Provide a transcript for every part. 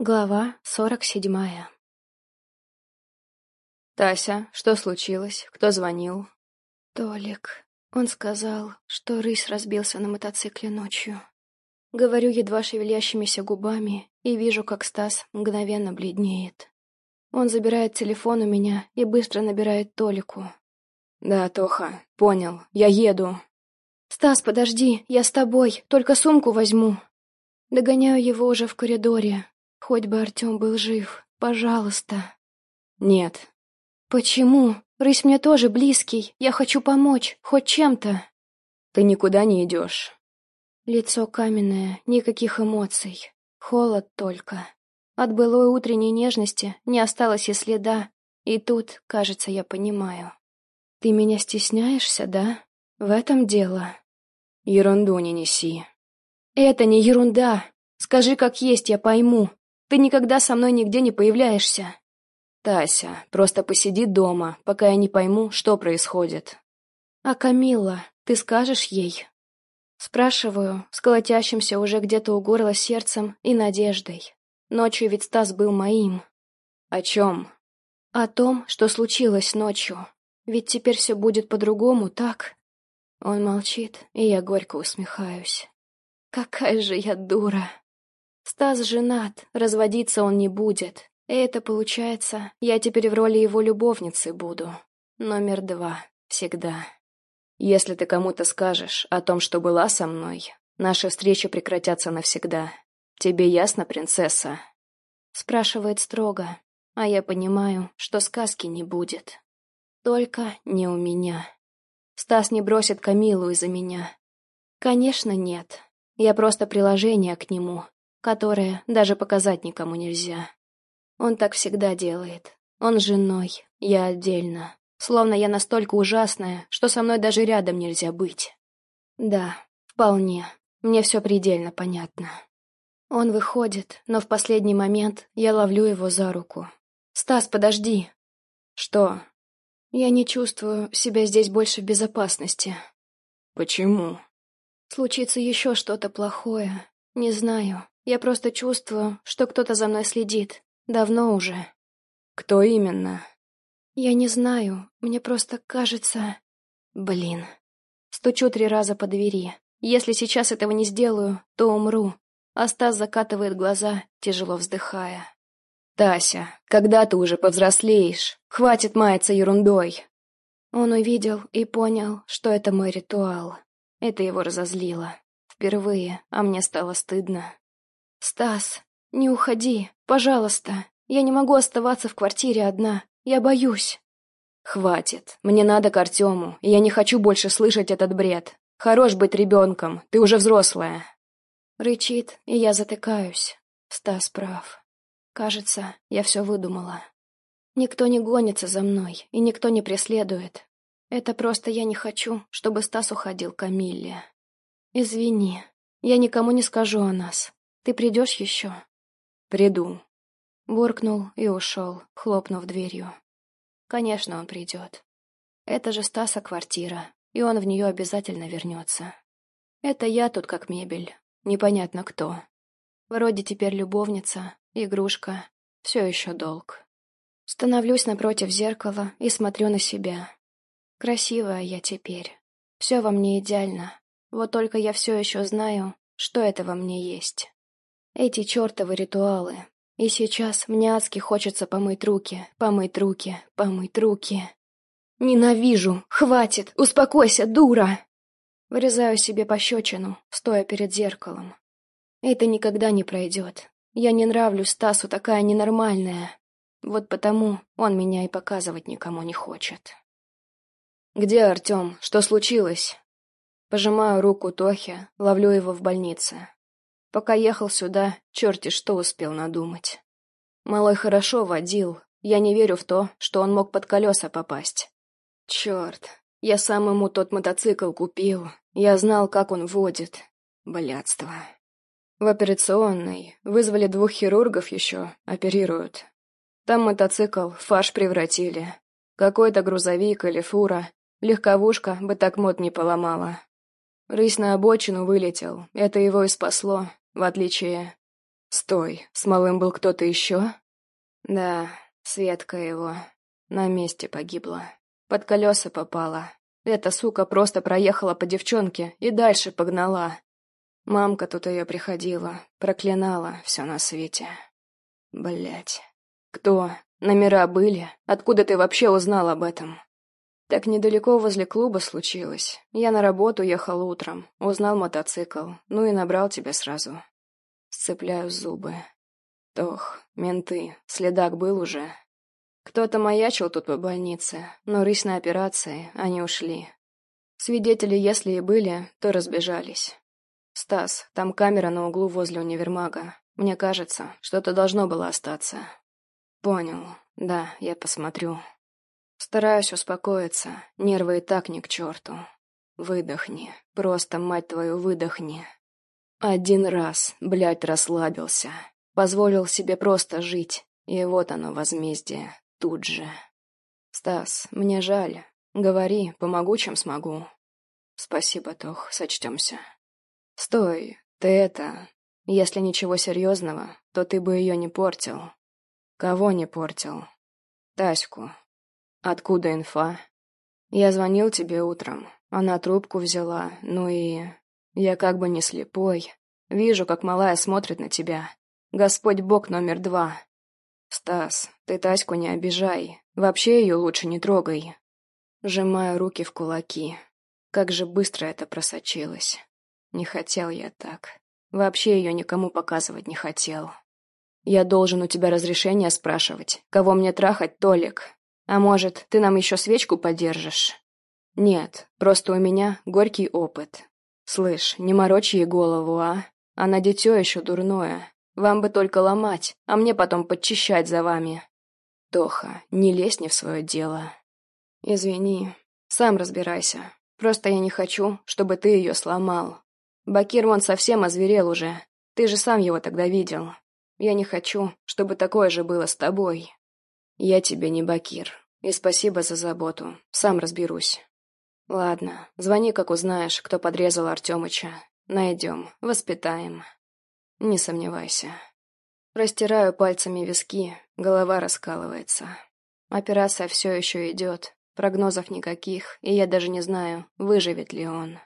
Глава сорок седьмая «Тася, что случилось? Кто звонил?» «Толик. Он сказал, что рысь разбился на мотоцикле ночью. Говорю едва шевелящимися губами и вижу, как Стас мгновенно бледнеет. Он забирает телефон у меня и быстро набирает Толику. «Да, Тоха, понял. Я еду». «Стас, подожди, я с тобой, только сумку возьму». Догоняю его уже в коридоре. Хоть бы Артем был жив, пожалуйста. «Нет». «Почему? Рысь мне тоже близкий, я хочу помочь, хоть чем-то». «Ты никуда не идешь». Лицо каменное, никаких эмоций. Холод только. От былой утренней нежности не осталось и следа, и тут, кажется, я понимаю. Ты меня стесняешься, да? В этом дело. Ерунду не неси. Это не ерунда. Скажи, как есть, я пойму. Ты никогда со мной нигде не появляешься. Тася, просто посиди дома, пока я не пойму, что происходит. А Камилла, ты скажешь ей? Спрашиваю, с колотящимся уже где-то у горла сердцем и надеждой. Ночью ведь Стас был моим. О чем? О том, что случилось ночью. Ведь теперь все будет по-другому, так? Он молчит, и я горько усмехаюсь. Какая же я дура. Стас женат, разводиться он не будет. Это получается, я теперь в роли его любовницы буду. Номер два. Всегда. Если ты кому-то скажешь о том, что была со мной, наши встречи прекратятся навсегда. Тебе ясно, принцесса?» Спрашивает строго, а я понимаю, что сказки не будет. Только не у меня. Стас не бросит Камилу из-за меня. Конечно, нет. Я просто приложение к нему, которое даже показать никому нельзя. Он так всегда делает. Он женой, я отдельно. Словно я настолько ужасная, что со мной даже рядом нельзя быть. Да, вполне. Мне все предельно понятно. Он выходит, но в последний момент я ловлю его за руку. «Стас, подожди!» «Что?» «Я не чувствую себя здесь больше в безопасности». «Почему?» «Случится еще что-то плохое. Не знаю. Я просто чувствую, что кто-то за мной следит. Давно уже». «Кто именно?» Я не знаю, мне просто кажется... Блин. Стучу три раза по двери. Если сейчас этого не сделаю, то умру. А Стас закатывает глаза, тяжело вздыхая. «Тася, когда ты уже повзрослеешь? Хватит маяться ерундой!» Он увидел и понял, что это мой ритуал. Это его разозлило. Впервые, а мне стало стыдно. «Стас, не уходи, пожалуйста. Я не могу оставаться в квартире одна. Я боюсь. Хватит. Мне надо к Артему, и я не хочу больше слышать этот бред. Хорош быть ребенком, ты уже взрослая. Рычит, и я затыкаюсь. Стас прав. Кажется, я все выдумала. Никто не гонится за мной, и никто не преследует. Это просто я не хочу, чтобы Стас уходил к Камилле. Извини, я никому не скажу о нас. Ты придешь еще? Приду. Буркнул и ушел, хлопнув дверью. Конечно, он придет. Это же Стаса квартира, и он в нее обязательно вернется. Это я тут как мебель, непонятно кто. Вроде теперь любовница, игрушка, все еще долг. Становлюсь напротив зеркала и смотрю на себя. Красивая я теперь. Все во мне идеально. Вот только я все еще знаю, что это во мне есть. Эти чертовы ритуалы, и сейчас мне адски хочется помыть руки, помыть руки, помыть руки. Ненавижу! Хватит! Успокойся, дура! Вырезаю себе пощечину, стоя перед зеркалом. Это никогда не пройдет. Я не нравлюсь Стасу, такая ненормальная. Вот потому он меня и показывать никому не хочет. «Где Артем? Что случилось?» Пожимаю руку Тохе, ловлю его в больнице. Пока ехал сюда, черти что успел надумать. Малой хорошо водил, я не верю в то, что он мог под колеса попасть. Черт, я сам ему тот мотоцикл купил, я знал, как он водит. Блядство. В операционной вызвали двух хирургов еще, оперируют. Там мотоцикл фарш превратили. Какой-то грузовик или фура, легковушка бы так мод не поломала. Рысь на обочину вылетел, это его и спасло, в отличие... Стой, с малым был кто-то еще? Да, Светка его. На месте погибла. Под колеса попала. Эта сука просто проехала по девчонке и дальше погнала. Мамка тут ее приходила, проклинала все на свете. Блять. Кто? Номера были? Откуда ты вообще узнал об этом? Так недалеко возле клуба случилось. Я на работу ехал утром, узнал мотоцикл, ну и набрал тебя сразу. Сцепляю зубы. Тох, менты, следак был уже. Кто-то маячил тут по больнице, но рысь на операции, они ушли. Свидетели, если и были, то разбежались. Стас, там камера на углу возле универмага. Мне кажется, что-то должно было остаться. Понял. Да, я посмотрю. Стараюсь успокоиться, нервы и так не к черту. Выдохни, просто, мать твою, выдохни. Один раз, блядь, расслабился. Позволил себе просто жить, и вот оно, возмездие, тут же. Стас, мне жаль. Говори, помогу, чем смогу. Спасибо, Тох, сочтемся. Стой, ты это... Если ничего серьезного, то ты бы ее не портил. Кого не портил? Таську. Откуда инфа? Я звонил тебе утром. Она трубку взяла, ну и... Я как бы не слепой. Вижу, как малая смотрит на тебя. Господь Бог номер два. Стас, ты Таську не обижай. Вообще ее лучше не трогай. Сжимаю руки в кулаки. Как же быстро это просочилось. Не хотел я так. Вообще ее никому показывать не хотел. Я должен у тебя разрешение спрашивать, кого мне трахать, Толик. А может, ты нам еще свечку подержишь? Нет, просто у меня горький опыт. Слышь, не морочь ей голову, а? Она дитё еще дурное. Вам бы только ломать, а мне потом подчищать за вами. Тоха, не лезь не в свое дело. Извини, сам разбирайся. Просто я не хочу, чтобы ты ее сломал. Бакир вон совсем озверел уже. Ты же сам его тогда видел. Я не хочу, чтобы такое же было с тобой. Я тебе не Бакир. И спасибо за заботу. Сам разберусь. Ладно, звони, как узнаешь, кто подрезал Артемыча. Найдем, воспитаем. Не сомневайся. Растираю пальцами виски, голова раскалывается. Операция все еще идет, прогнозов никаких, и я даже не знаю, выживет ли он.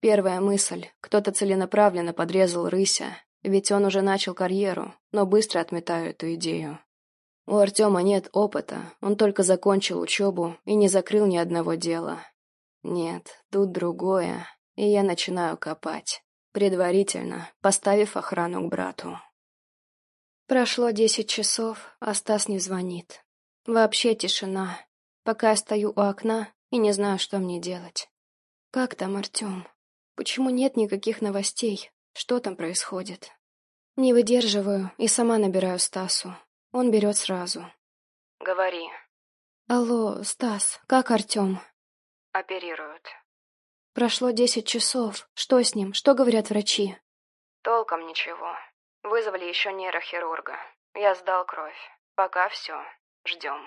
Первая мысль — кто-то целенаправленно подрезал рыся, ведь он уже начал карьеру, но быстро отметаю эту идею. У Артема нет опыта, он только закончил учебу и не закрыл ни одного дела. Нет, тут другое, и я начинаю копать предварительно поставив охрану к брату. Прошло десять часов, а Стас не звонит. Вообще тишина. Пока я стою у окна и не знаю, что мне делать. Как там Артем? Почему нет никаких новостей? Что там происходит? Не выдерживаю и сама набираю Стасу. Он берет сразу. «Говори». «Алло, Стас, как Артем?» «Оперируют». Прошло десять часов. Что с ним? Что говорят врачи? Толком ничего. Вызвали еще нейрохирурга. Я сдал кровь. Пока все. Ждем.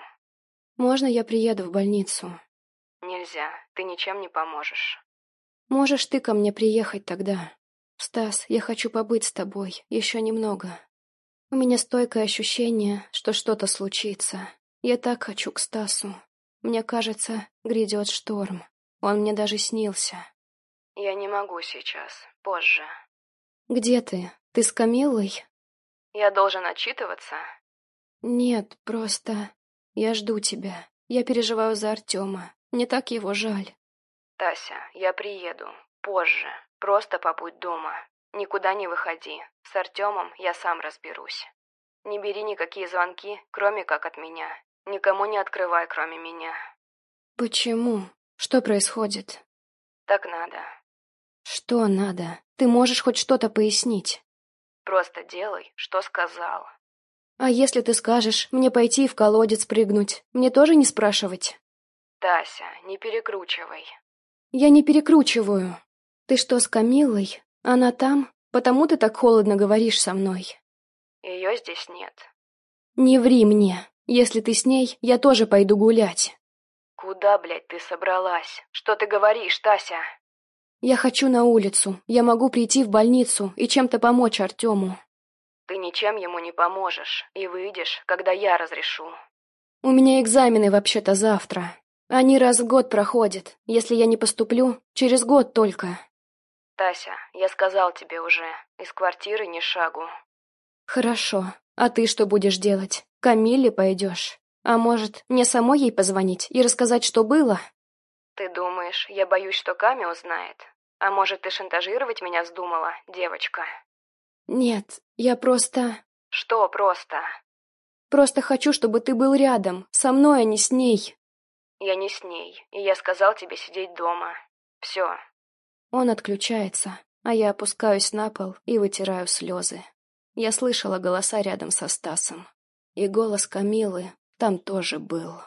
Можно я приеду в больницу? Нельзя. Ты ничем не поможешь. Можешь ты ко мне приехать тогда? Стас, я хочу побыть с тобой. Еще немного. У меня стойкое ощущение, что что-то случится. Я так хочу к Стасу. Мне кажется, грядет шторм. Он мне даже снился. Я не могу сейчас. Позже. Где ты? Ты с Камиллой? Я должен отчитываться? Нет, просто... Я жду тебя. Я переживаю за Артема. Мне так его жаль. Тася, я приеду. Позже. Просто побудь дома. Никуда не выходи. С Артемом я сам разберусь. Не бери никакие звонки, кроме как от меня. Никому не открывай, кроме меня. Почему? Что происходит? Так надо. Что надо? Ты можешь хоть что-то пояснить? Просто делай, что сказал. А если ты скажешь, мне пойти в колодец прыгнуть, мне тоже не спрашивать? Тася, не перекручивай. Я не перекручиваю. Ты что, с Камилой? Она там? Потому ты так холодно говоришь со мной. Ее здесь нет. Не ври мне. Если ты с ней, я тоже пойду гулять. «Куда, блядь, ты собралась? Что ты говоришь, Тася?» «Я хочу на улицу. Я могу прийти в больницу и чем-то помочь Артему». Ты ничем ему не поможешь, и выйдешь, когда я разрешу. У меня экзамены вообще-то завтра. Они раз в год проходят. Если я не поступлю, через год только. Тася, я сказал тебе уже, из квартиры ни шагу. Хорошо. А ты что будешь делать? К Камилле пойдешь? А может, мне самой ей позвонить и рассказать, что было? Ты думаешь, я боюсь, что Ками узнает? А может, ты шантажировать меня вздумала, девочка? Нет, я просто... Что просто? Просто хочу, чтобы ты был рядом, со мной, а не с ней. Я не с ней, и я сказал тебе сидеть дома. Все. Он отключается, а я опускаюсь на пол и вытираю слезы. Я слышала голоса рядом со Стасом. И голос Камилы там тоже был.